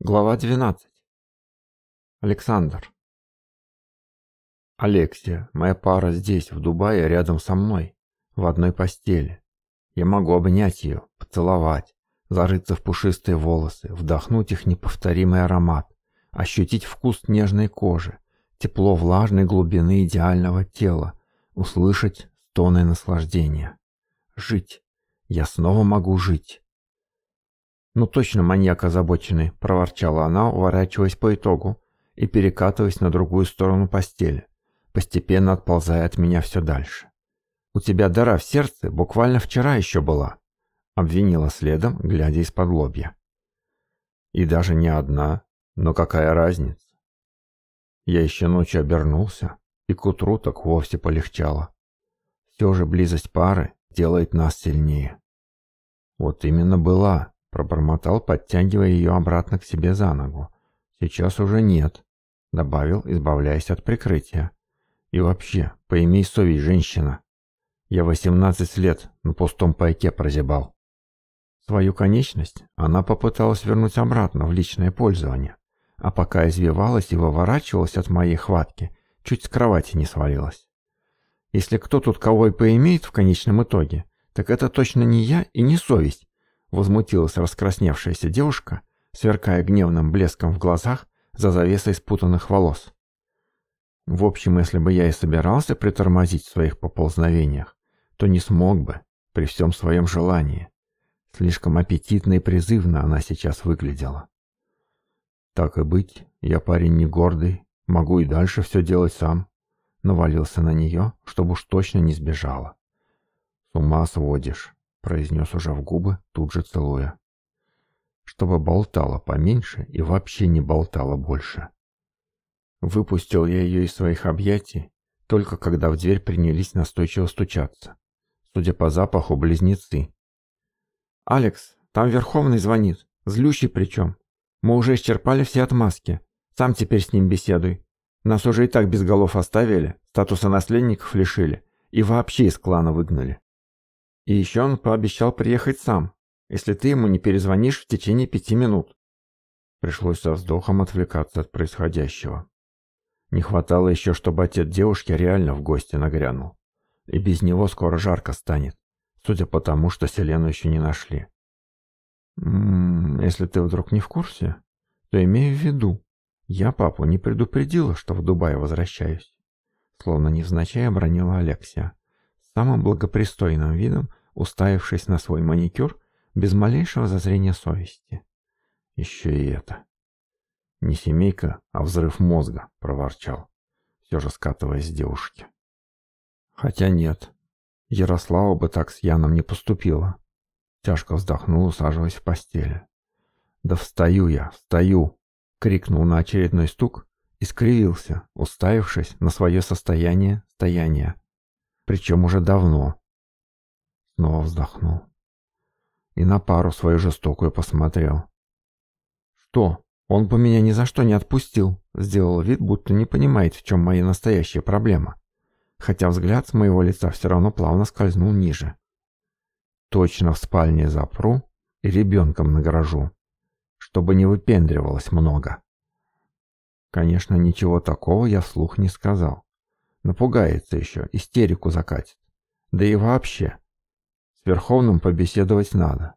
Глава 12. Александр. Алексия, моя пара здесь, в Дубае, рядом со мной, в одной постели. Я могу обнять ее, поцеловать, зарыться в пушистые волосы, вдохнуть их неповторимый аромат, ощутить вкус нежной кожи, тепло влажной глубины идеального тела, услышать стоны наслаждения. Жить. Я снова могу жить. «Ну точно маньяк озабоченный», – проворчала она, уворачиваясь по итогу и перекатываясь на другую сторону постели, постепенно отползая от меня все дальше. «У тебя дара в сердце буквально вчера еще была», – обвинила следом, глядя из-под лобья. «И даже не одна, но какая разница?» Я еще ночью обернулся, и к утру так вовсе полегчало. Все же близость пары делает нас сильнее. Вот именно была. Пробормотал, подтягивая ее обратно к себе за ногу. «Сейчас уже нет», — добавил, избавляясь от прикрытия. «И вообще, поимей совесть, женщина. Я восемнадцать лет на пустом пайке прозябал». Свою конечность она попыталась вернуть обратно в личное пользование, а пока извивалась и выворачивалась от моей хватки, чуть с кровати не свалилась. Если кто тут кого и поимеет в конечном итоге, так это точно не я и не совесть, Возмутилась раскрасневшаяся девушка, сверкая гневным блеском в глазах за завесой спутанных волос. В общем, если бы я и собирался притормозить в своих поползновениях, то не смог бы при всем своем желании. Слишком аппетитно и призывно она сейчас выглядела. Так и быть, я парень не гордый, могу и дальше все делать сам. Навалился на нее, чтобы уж точно не сбежала. С ума сводишь произнес уже в губы, тут же целуя. Чтобы болтала поменьше и вообще не болтала больше. Выпустил я ее из своих объятий, только когда в дверь принялись настойчиво стучаться. Судя по запаху, близнецы. «Алекс, там Верховный звонит, злющий причем. Мы уже исчерпали все отмазки. Сам теперь с ним беседуй. Нас уже и так без голов оставили, статуса наследников лишили и вообще из клана выгнали. И еще он пообещал приехать сам, если ты ему не перезвонишь в течение пяти минут. Пришлось со вздохом отвлекаться от происходящего. Не хватало еще, чтобы отец девушки реально в гости нагрянул. И без него скоро жарко станет, судя по тому, что Селену еще не нашли. «М-м, если ты вдруг не в курсе, то имею в виду, я папу не предупредила, что в Дубай возвращаюсь. Словно невзначай обронила Алексия, самым благопристойным видом уставившись на свой маникюр, без малейшего зазрения совести. Еще и это. Не семейка, а взрыв мозга, проворчал, все же скатываясь с девушки. Хотя нет, Ярослава бы так с Яном не поступила. Тяжко вздохнул, усаживаясь в постели. «Да встаю я, встаю!» — крикнул на очередной стук и скривился, уставившись на свое состояние стояния. Причем уже давно, снова вздохнул. И на пару свою жестокую посмотрел. «Что? Он бы меня ни за что не отпустил!» Сделал вид, будто не понимает, в чем моя настоящая проблема. Хотя взгляд с моего лица все равно плавно скользнул ниже. «Точно в спальне запру и ребенком награжу, чтобы не выпендривалось много». Конечно, ничего такого я вслух не сказал. Напугается еще, истерику закатит. Да и вообще, Верховным побеседовать надо.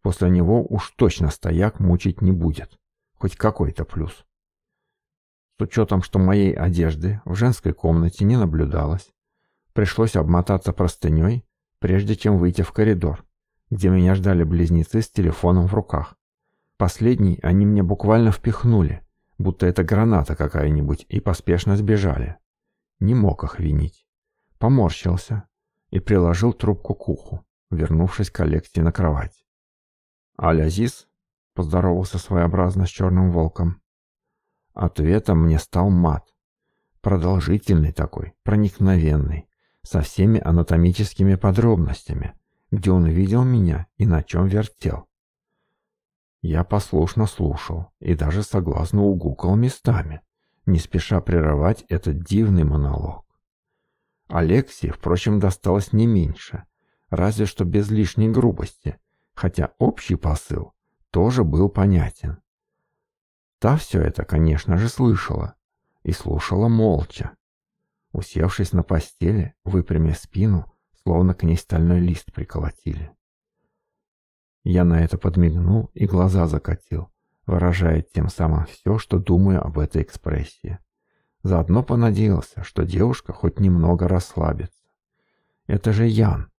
После него уж точно стояк мучить не будет. Хоть какой-то плюс. С учетом, что моей одежды в женской комнате не наблюдалось, пришлось обмотаться простыней, прежде чем выйти в коридор, где меня ждали близнецы с телефоном в руках. Последний они мне буквально впихнули, будто это граната какая-нибудь, и поспешно сбежали. Не мог их винить. Поморщился и приложил трубку к уху вернувшись к Алексе на кровать. Алязис — поздоровался своеобразно с черным волком. Ответом мне стал мат. Продолжительный такой, проникновенный, со всеми анатомическими подробностями, где он видел меня и на чем вертел. Я послушно слушал и даже согласно угукал местами, не спеша прерывать этот дивный монолог. Алексии, впрочем, досталось не меньше — разве что без лишней грубости, хотя общий посыл тоже был понятен. Та все это, конечно же, слышала и слушала молча. Усевшись на постели, выпрямив спину, словно к ней стальной лист приколотили. Я на это подмигнул и глаза закатил, выражая тем самым все, что думаю об этой экспрессии. Заодно понадеялся, что девушка хоть немного расслабится. Это же Ян,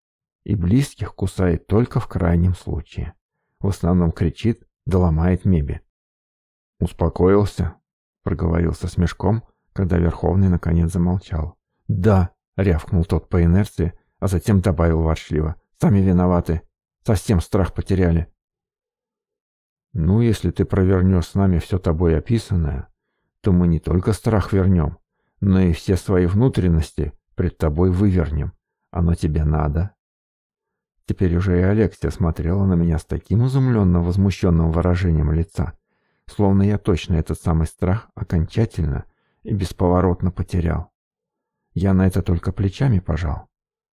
и близких кусает только в крайнем случае. В основном кричит да мебель. «Успокоился?» — проговорился с мешком, когда Верховный наконец замолчал. «Да!» — рявкнул тот по инерции, а затем добавил воршливо. «Сами виноваты. Совсем страх потеряли». «Ну, если ты провернешь с нами все тобой описанное, то мы не только страх вернем, но и все свои внутренности пред тобой вывернем. Оно тебе надо». Теперь уже и Алексия смотрела на меня с таким изумленно возмущенным выражением лица, словно я точно этот самый страх окончательно и бесповоротно потерял. Я на это только плечами пожал.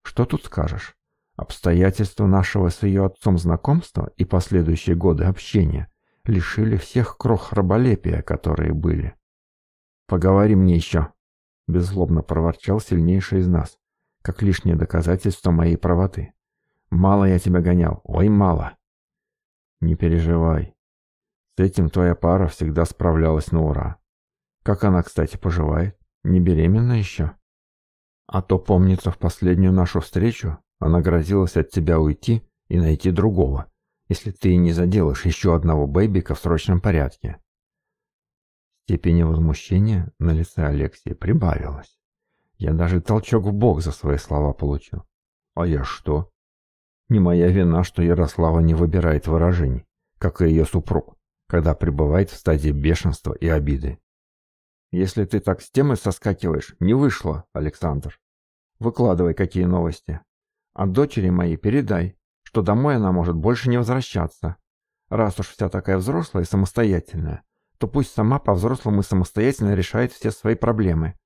Что тут скажешь? Обстоятельства нашего с ее отцом знакомства и последующие годы общения лишили всех крох раболепия, которые были. «Поговори мне еще», — беззлобно проворчал сильнейший из нас, как лишнее доказательство моей правоты. Мало я тебя гонял, ой, мало. Не переживай. С этим твоя пара всегда справлялась на ура. Как она, кстати, поживает? Не беременна еще? А то, помнится, в последнюю нашу встречу она грозилась от тебя уйти и найти другого, если ты не заделаешь еще одного бэйбика в срочном порядке. Степень возмущения на лице Алексея прибавилась. Я даже толчок в бок за свои слова получил. А я что? Не моя вина, что Ярослава не выбирает выражений, как и ее супруг, когда пребывает в стадии бешенства и обиды. «Если ты так с темы соскакиваешь, не вышло, Александр. Выкладывай, какие новости. А дочери моей передай, что домой она может больше не возвращаться. Раз уж вся такая взрослая и самостоятельная, то пусть сама по-взрослому и самостоятельно решает все свои проблемы».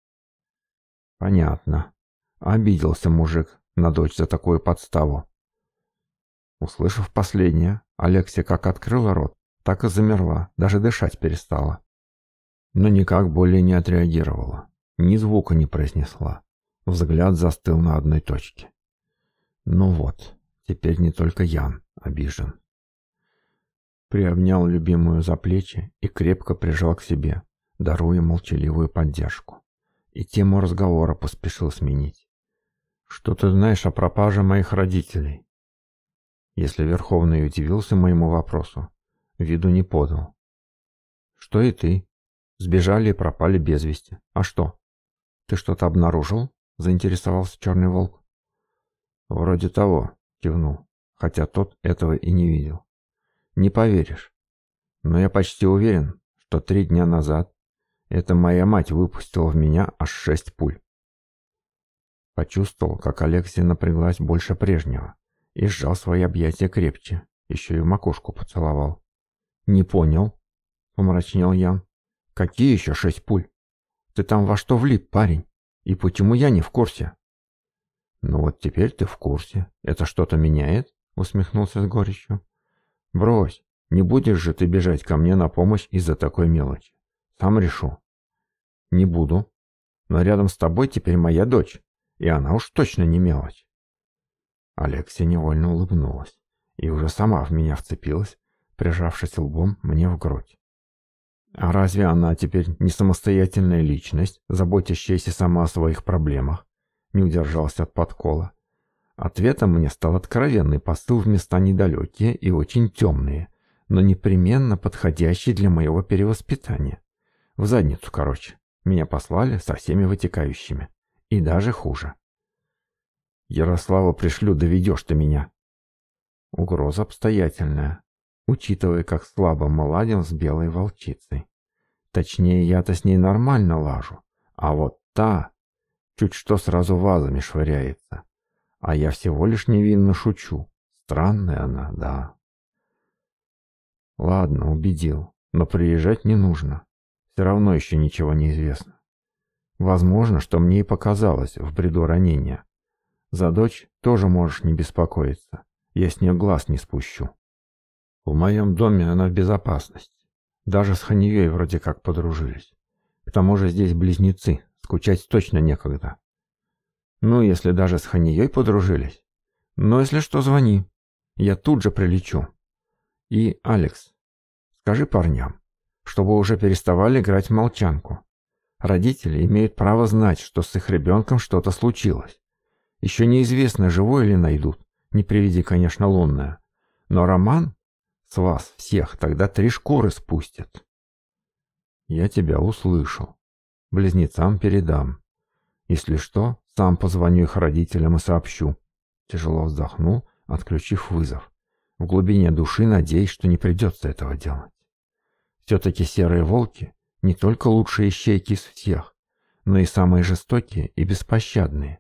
«Понятно», Обиделся мужик на дочь за такую подставу. Услышав последнее, Алексия как открыла рот, так и замерла, даже дышать перестала. Но никак более не отреагировала, ни звука не произнесла. Взгляд застыл на одной точке. Ну вот, теперь не только Ян обижен. Приобнял любимую за плечи и крепко прижал к себе, даруя молчаливую поддержку. И тему разговора поспешил сменить. «Что ты знаешь о пропаже моих родителей?» если Верховный удивился моему вопросу. Виду не подал. «Что и ты. Сбежали и пропали без вести. А что? Ты что-то обнаружил?» — заинтересовался Черный Волк. «Вроде того», — кивнул, хотя тот этого и не видел. «Не поверишь. Но я почти уверен, что три дня назад эта моя мать выпустила в меня аж шесть пуль». Почувствовал, как Алексия напряглась больше прежнего и сжал свои объятия крепче, еще и макушку поцеловал. «Не понял», — помрачнел я. «Какие еще шесть пуль? Ты там во что влип, парень? И почему я не в курсе?» «Ну вот теперь ты в курсе. Это что-то меняет?» — усмехнулся с горечью. «Брось, не будешь же ты бежать ко мне на помощь из-за такой мелочи. Сам решу». «Не буду. Но рядом с тобой теперь моя дочь, и она уж точно не мелочь. Алексия невольно улыбнулась и уже сама в меня вцепилась, прижавшись лбом мне в грудь. А разве она теперь не самостоятельная личность, заботящаяся сама о своих проблемах? Не удержался от подкола. Ответом мне стал откровенный посыл в места недалекие и очень темные, но непременно подходящие для моего перевоспитания. В задницу, короче. Меня послали со всеми вытекающими. И даже хуже. Ярослава пришлю, доведешь ты меня. Угроза обстоятельная, учитывая, как слабо мы ладим с белой волчицей. Точнее, я-то с ней нормально лажу, а вот та чуть что сразу вазами швыряется. А я всего лишь невинно шучу. Странная она, да. Ладно, убедил, но приезжать не нужно. Все равно еще ничего не известно. Возможно, что мне и показалось в бреду ранения. За дочь тоже можешь не беспокоиться. Я с нее глаз не спущу. В моем доме она в безопасности. Даже с Ханьей вроде как подружились. К тому же здесь близнецы, скучать точно некогда. Ну, если даже с Ханьей подружились. Но если что, звони. Я тут же прилечу. И, Алекс, скажи парням, чтобы уже переставали играть в молчанку. Родители имеют право знать, что с их ребенком что-то случилось. Еще неизвестно, живой ли найдут, не приведи, конечно, лунная. Но Роман с вас всех тогда три шкуры спустит. Я тебя услышал. Близнецам передам. Если что, сам позвоню их родителям и сообщу. Тяжело вздохнул, отключив вызов. В глубине души надеюсь, что не придется этого делать. Все-таки серые волки не только лучшие ищейки из всех, но и самые жестокие и беспощадные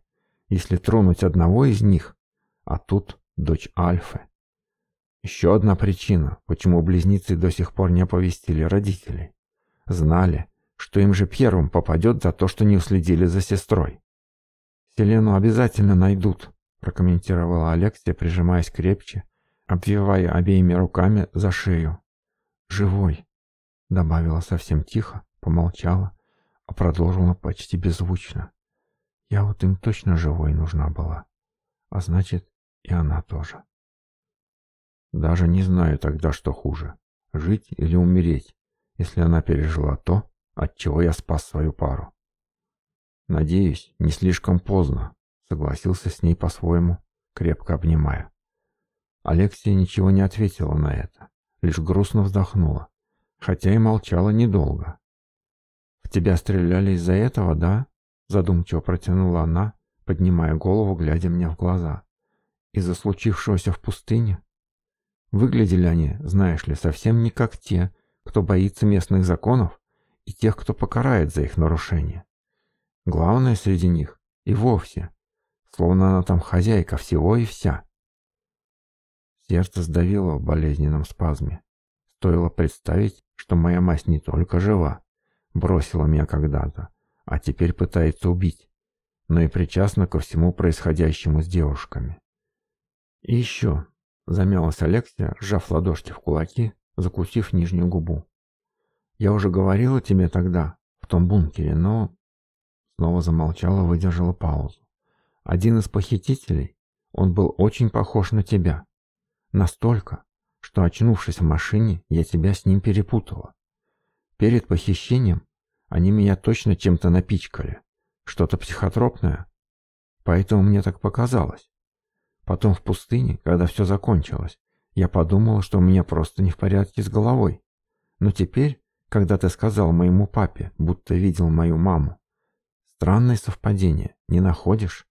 если тронуть одного из них, а тут дочь Альфы. Еще одна причина, почему близнецы до сих пор не оповестили родителей. Знали, что им же первым попадет за то, что не уследили за сестрой. «Селену обязательно найдут», – прокомментировала Алексия, прижимаясь крепче, обвивая обеими руками за шею. «Живой», – добавила совсем тихо, помолчала, а продолжила почти беззвучно. Я вот им точно живой нужна была. А значит, и она тоже. Даже не знаю тогда, что хуже. Жить или умереть, если она пережила то, от чего я спас свою пару. Надеюсь, не слишком поздно, согласился с ней по-своему, крепко обнимая. Алексия ничего не ответила на это, лишь грустно вздохнула, хотя и молчала недолго. «В тебя стреляли из-за этого, да?» задумчиво протянула она, поднимая голову, глядя мне в глаза. Из-за случившегося в пустыне? Выглядели они, знаешь ли, совсем не как те, кто боится местных законов и тех, кто покарает за их нарушение. Главное среди них и вовсе, словно она там хозяйка всего и вся. Сердце сдавило в болезненном спазме. Стоило представить, что моя мать не только жива, бросила меня когда-то, а теперь пытается убить, но и причастна ко всему происходящему с девушками. И еще, замялась Алексия, сжав ладошки в кулаки, закусив нижнюю губу. Я уже говорила тебе тогда, в том бункере, но... Снова замолчала, выдержала паузу. Один из похитителей, он был очень похож на тебя. Настолько, что, очнувшись в машине, я тебя с ним перепутала. Перед похищением они меня точно чем-то напичкали. Что-то психотропное. Поэтому мне так показалось. Потом в пустыне, когда все закончилось, я подумала, что у меня просто не в порядке с головой. Но теперь, когда ты сказал моему папе, будто видел мою маму, странное совпадение, не находишь?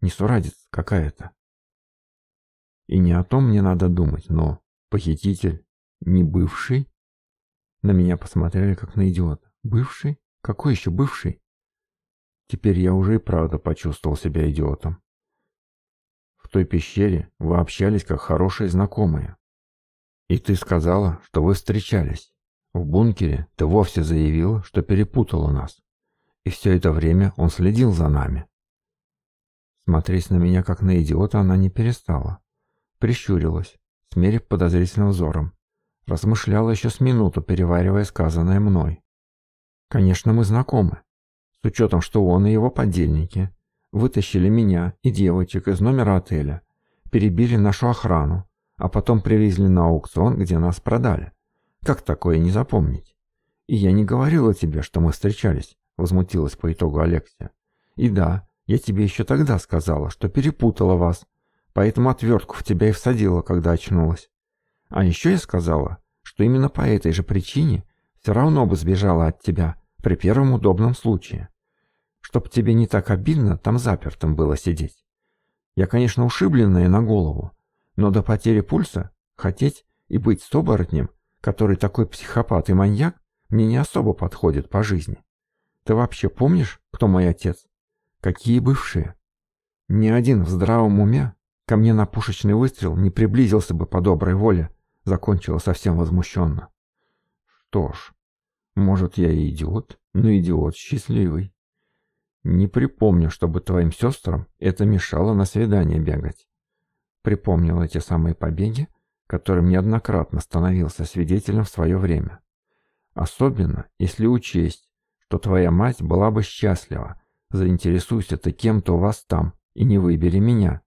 Несурадец какая-то. И не о том мне надо думать, но похититель не бывший? На меня посмотрели, как на идиота. Бывший? Какой еще бывший? Теперь я уже и правда почувствовал себя идиотом. В той пещере вы общались как хорошие знакомые. И ты сказала, что вы встречались. В бункере ты вовсе заявила, что перепутала нас. И все это время он следил за нами. Смотреть на меня как на идиота она не перестала. Прищурилась, смерив подозрительным взором. Размышляла еще с минуту, переваривая сказанное мной. Конечно, мы знакомы. С учетом, что он и его подельники вытащили меня и девочек из номера отеля, перебили нашу охрану, а потом привезли на аукцион, где нас продали. Как такое не запомнить? И я не говорила тебе, что мы встречались, возмутилась по итогу Алексия. И да, я тебе еще тогда сказала, что перепутала вас, поэтому отвертку в тебя и всадила, когда очнулась. А еще я сказала, что именно по этой же причине все равно бы сбежала от тебя, при первом удобном случае. Чтоб тебе не так обидно там запертым было сидеть. Я, конечно, ушибленная на голову, но до потери пульса хотеть и быть с который такой психопат и маньяк, мне не особо подходит по жизни. Ты вообще помнишь, кто мой отец? Какие бывшие? Ни один в здравом уме ко мне на пушечный выстрел не приблизился бы по доброй воле, закончила совсем возмущенно. Что ж, может, я и идиот, но идиот счастливый. Не припомню, чтобы твоим сестрам это мешало на свидание бегать. Припомнил эти самые побеги, которым неоднократно становился свидетелем в свое время. Особенно, если учесть, что твоя мать была бы счастлива, заинтересуйся ты кем-то у вас там и не выбери меня.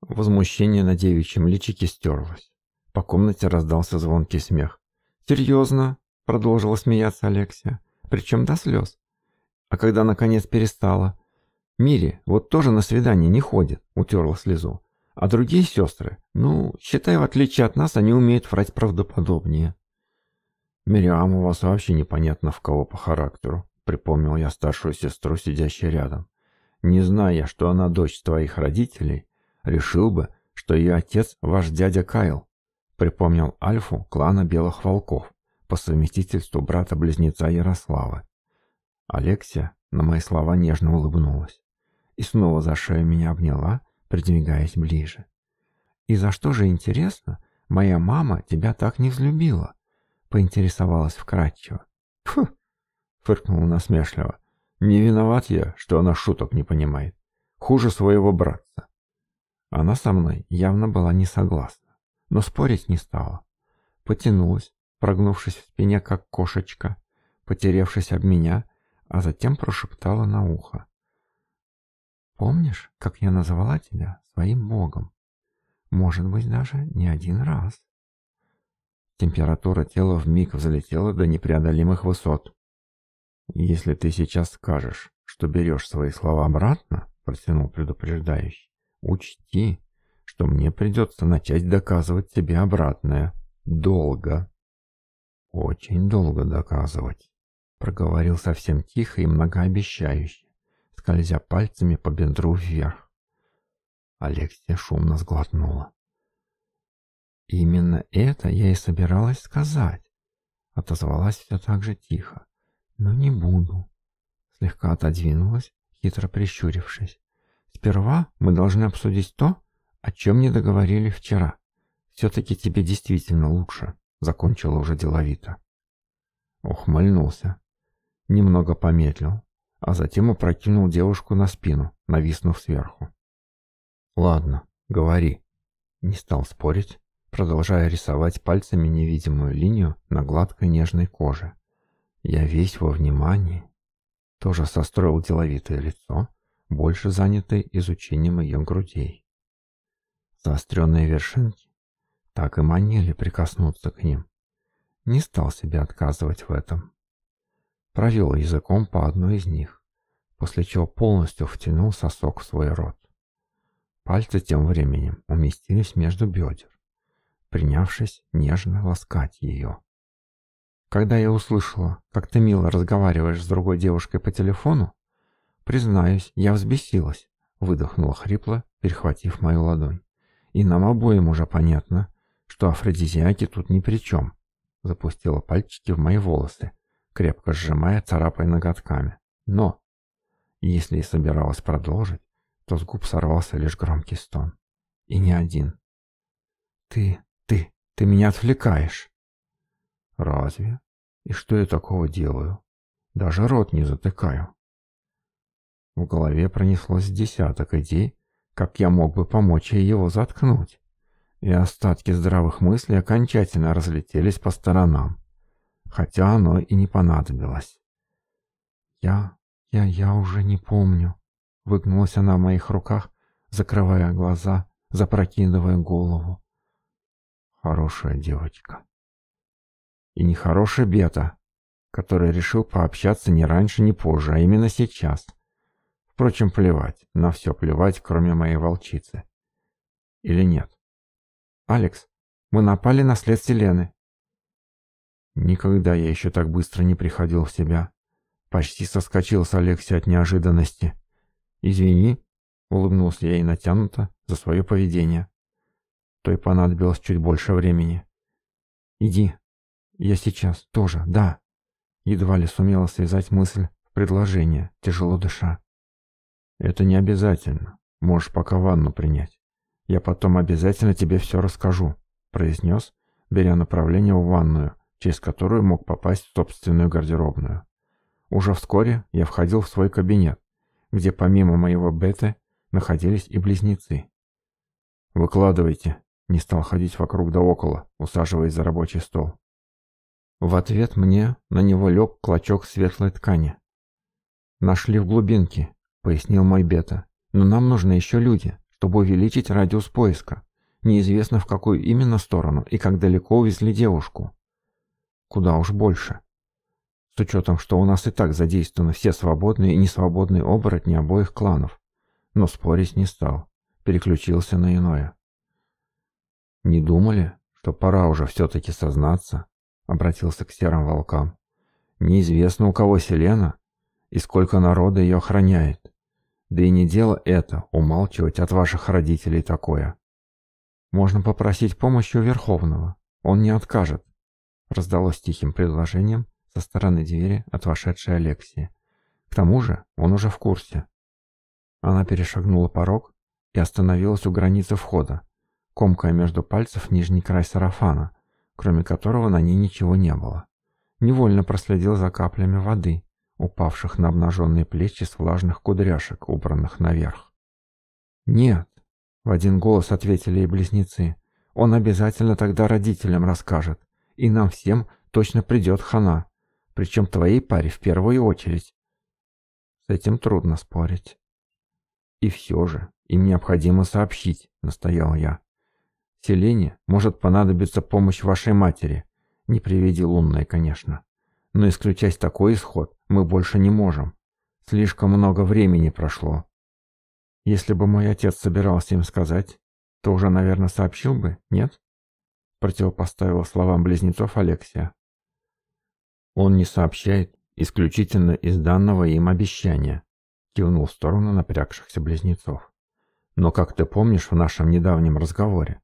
Возмущение на девичьем личике стерлось. По комнате раздался звонкий смех. «Серьезно? Продолжила смеяться Алексия. Причем до слез. А когда наконец перестала. Мири вот тоже на свидание не ходит, утерла слезу. А другие сестры, ну, считай, в отличие от нас, они умеют врать правдоподобнее. «Мириам у вас вообще непонятно в кого по характеру», — припомнил я старшую сестру, сидящую рядом. «Не зная, что она дочь твоих родителей, решил бы, что ее отец ваш дядя Кайл», — припомнил Альфу клана Белых Волков по совместительству брата-близнеца Ярослава. Алексия на мои слова нежно улыбнулась и снова за шею меня обняла, придвигаясь ближе. «И за что же, интересно, моя мама тебя так не взлюбила?» поинтересовалась вкратчиво. «Фу!» — фыркнула насмешливо. «Не виноват я, что она шуток не понимает. Хуже своего братца». Она со мной явно была не согласна, но спорить не стала. Потянулась, прогнувшись в спине, как кошечка, потеревшись об меня, а затем прошептала на ухо. «Помнишь, как я назвала тебя своим богом? Может быть, даже не один раз». Температура тела вмиг взлетела до непреодолимых высот. «Если ты сейчас скажешь, что берешь свои слова обратно», — протянул предупреждающий, — «учти, что мне придется начать доказывать тебе обратное. Долго». «Очень долго доказывать», — проговорил совсем тихо и многообещающе, скользя пальцами по бедру вверх. Алексия шумно сглотнула. «Именно это я и собиралась сказать», — отозвалась все так же тихо. «Но не буду», — слегка отодвинулась, хитро прищурившись. «Сперва мы должны обсудить то, о чем не договорили вчера. Все-таки тебе действительно лучше». Закончила уже деловито. Ухмыльнулся. Немного помедлил, а затем опрокинул девушку на спину, нависнув сверху. «Ладно, говори». Не стал спорить, продолжая рисовать пальцами невидимую линию на гладкой нежной коже. Я весь во внимании. Тоже состроил деловитое лицо, больше занятое изучением ее грудей. Заостренные вершинки так и манили прикоснуться к ним. Не стал себе отказывать в этом. Провел языком по одной из них, после чего полностью втянул сосок в свой рот. Пальцы тем временем уместились между бедер, принявшись нежно ласкать ее. Когда я услышала, как ты мило разговариваешь с другой девушкой по телефону, признаюсь, я взбесилась, выдохнула хрипло, перехватив мою ладонь. И нам обоим уже понятно, что афродизиаки тут ни при чем. Запустила пальчики в мои волосы, крепко сжимая, царапая ноготками. Но, если и собиралась продолжить, то с губ сорвался лишь громкий стон. И не один. «Ты, ты, ты меня отвлекаешь!» «Разве? И что я такого делаю? Даже рот не затыкаю!» В голове пронеслось десяток идей, как я мог бы помочь ей его заткнуть и остатки здравых мыслей окончательно разлетелись по сторонам, хотя оно и не понадобилось. «Я... я... я уже не помню», — выгнулась она в моих руках, закрывая глаза, запрокидывая голову. «Хорошая девочка». И нехороший Бета, который решил пообщаться не раньше, не позже, а именно сейчас. Впрочем, плевать, на все плевать, кроме моей волчицы. Или нет? «Алекс, мы напали на след Селены». Никогда я еще так быстро не приходил в себя. Почти соскочил с Алекси от неожиданности. «Извини», — улыбнулся я и натянуто за свое поведение. То и понадобилось чуть больше времени. «Иди. Я сейчас. Тоже. Да». Едва ли сумела связать мысль в предложение, тяжело дыша. «Это не обязательно. Можешь пока ванну принять. «Я потом обязательно тебе все расскажу», — произнес, беря направление в ванную, через которую мог попасть в собственную гардеробную. Уже вскоре я входил в свой кабинет, где помимо моего бета находились и близнецы. «Выкладывайте», — не стал ходить вокруг да около, усаживаясь за рабочий стол. В ответ мне на него лег клочок светлой ткани. «Нашли в глубинке», — пояснил мой бета. «Но нам нужны еще люди чтобы увеличить радиус поиска. Неизвестно, в какую именно сторону и как далеко увезли девушку. Куда уж больше. С учетом, что у нас и так задействованы все свободные и несвободные оборотни обоих кланов. Но спорить не стал. Переключился на иное. «Не думали, что пора уже все-таки сознаться?» — обратился к серым волкам. «Неизвестно, у кого Селена и сколько народа ее охраняет. Да и не дело это, умалчивать от ваших родителей такое. Можно попросить помощи у Верховного. Он не откажет. Раздалось тихим предложением со стороны двери от вошедшей Алексии. К тому же он уже в курсе. Она перешагнула порог и остановилась у границы входа, комкая между пальцев нижний край сарафана, кроме которого на ней ничего не было. Невольно проследил за каплями воды, упавших на обнаженные плечи с влажных кудряшек, убранных наверх. «Нет», — в один голос ответили и близнецы, — «он обязательно тогда родителям расскажет, и нам всем точно придет хана, причем твоей паре в первую очередь». С этим трудно спорить. «И все же, им необходимо сообщить», — настоял я. «Селине может понадобиться помощь вашей матери, не приведи лунной, конечно» но исключать такой исход мы больше не можем. Слишком много времени прошло. Если бы мой отец собирался им сказать, то уже, наверное, сообщил бы, нет? Противопоставил словам близнецов Алексия. Он не сообщает исключительно из данного им обещания, кивнул в сторону напрягшихся близнецов. Но, как ты помнишь, в нашем недавнем разговоре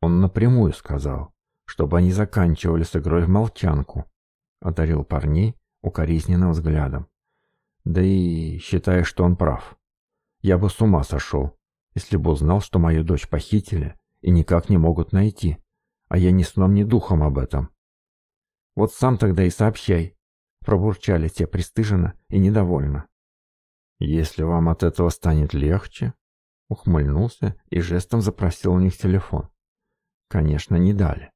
он напрямую сказал, чтобы они заканчивали с игрой в молчанку одарил парней укоризненным взглядом. Да и считая, что он прав. Я бы с ума сошел, если бы узнал, что мою дочь похитили и никак не могут найти, а я ни сном, ни духом об этом. Вот сам тогда и сообщай, пробурчали те пристыженно и недовольно. Если вам от этого станет легче, ухмыльнулся и жестом запросил у них телефон. Конечно, не дали.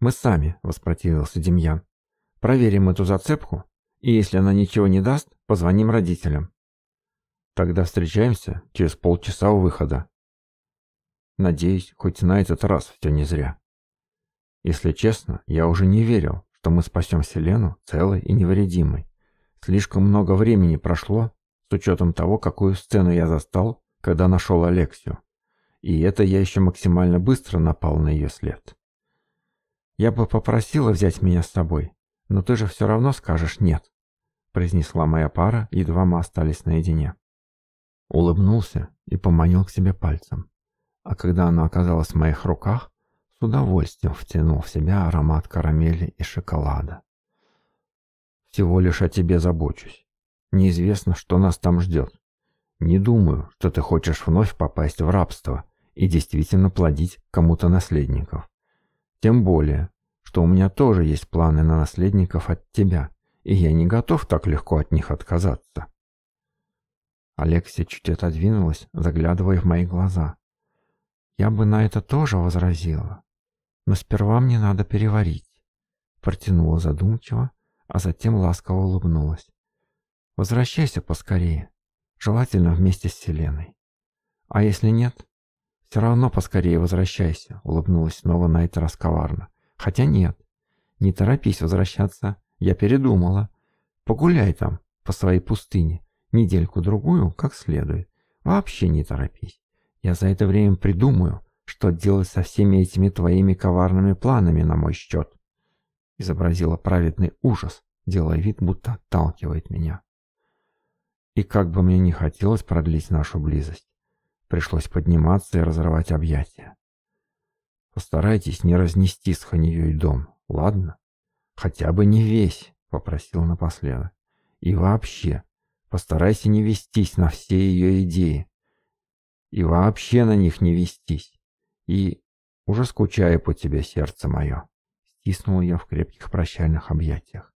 Мы сами, воспротивился Демьян. Проверим эту зацепку, и если она ничего не даст, позвоним родителям. Тогда встречаемся через полчаса у выхода. Надеюсь, хоть на этот раз все не зря. Если честно, я уже не верил, что мы спасем Селену целой и невредимой. Слишком много времени прошло, с учетом того, какую сцену я застал, когда нашел Алексию. И это я еще максимально быстро напал на ее след. Я бы попросила взять меня с собой, но ты же все равно скажешь «нет», — произнесла моя пара, едва мы остались наедине. Улыбнулся и поманил к себе пальцем. А когда она оказалась в моих руках, с удовольствием втянул в себя аромат карамели и шоколада. «Всего лишь о тебе забочусь. Неизвестно, что нас там ждет. Не думаю, что ты хочешь вновь попасть в рабство и действительно плодить кому-то наследников. Тем более, что у меня тоже есть планы на наследников от тебя, и я не готов так легко от них отказаться. Алексия чуть отодвинулась, заглядывая в мои глаза. Я бы на это тоже возразила, но сперва мне надо переварить. Протянула задумчиво, а затем ласково улыбнулась. Возвращайся поскорее, желательно вместе с Селеной. А если нет, все равно поскорее возвращайся, улыбнулась снова на это расковарно. Хотя нет. Не торопись возвращаться. Я передумала. Погуляй там, по своей пустыне. Недельку-другую, как следует. Вообще не торопись. Я за это время придумаю, что делать со всеми этими твоими коварными планами на мой счет. Изобразила праведный ужас, делая вид, будто отталкивает меня. И как бы мне не хотелось продлить нашу близость, пришлось подниматься и разрывать объятия. Постарайтесь не разнести с Ханьей дом, ладно? Хотя бы не весь, попросил напоследок. И вообще, постарайся не вестись на все ее идеи. И вообще на них не вестись. И уже скучаю по тебе, сердце мое. Стиснул я в крепких прощальных объятиях.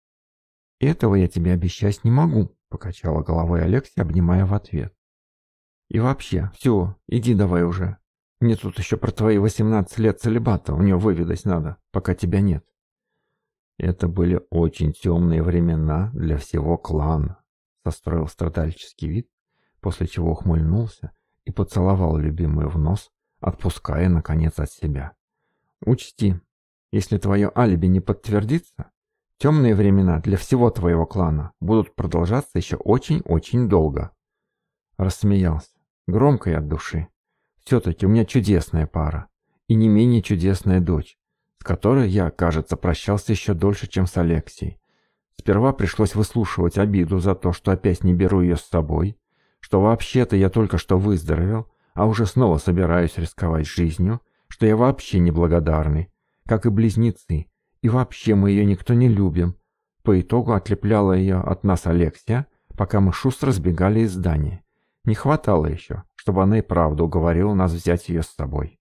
Этого я тебе обещать не могу, покачала головой Алексия, обнимая в ответ. И вообще, все, иди давай уже, мне тут еще про твои 18 лет целебата у нее выведать надо, пока тебя нет. Это были очень темные времена для всего клана, состроил страдальческий вид, после чего ухмыльнулся и поцеловал любимую в нос, отпуская, наконец, от себя. Учти, если твое алиби не подтвердится, темные времена для всего твоего клана будут продолжаться еще очень-очень долго. Рассмеялся, громко и от души. Все-таки у меня чудесная пара и не менее чудесная дочь, с которой я, кажется, прощался еще дольше, чем с Алексией. Сперва пришлось выслушивать обиду за то, что опять не беру ее с собой, что вообще-то я только что выздоровел, а уже снова собираюсь рисковать жизнью, что я вообще неблагодарный, как и близнецы, и вообще мы ее никто не любим. По итогу отлепляла ее от нас Алексия, пока мы шустро сбегали из здания. Не хватало еще, чтобы она и правду уговорила нас взять ее с собой.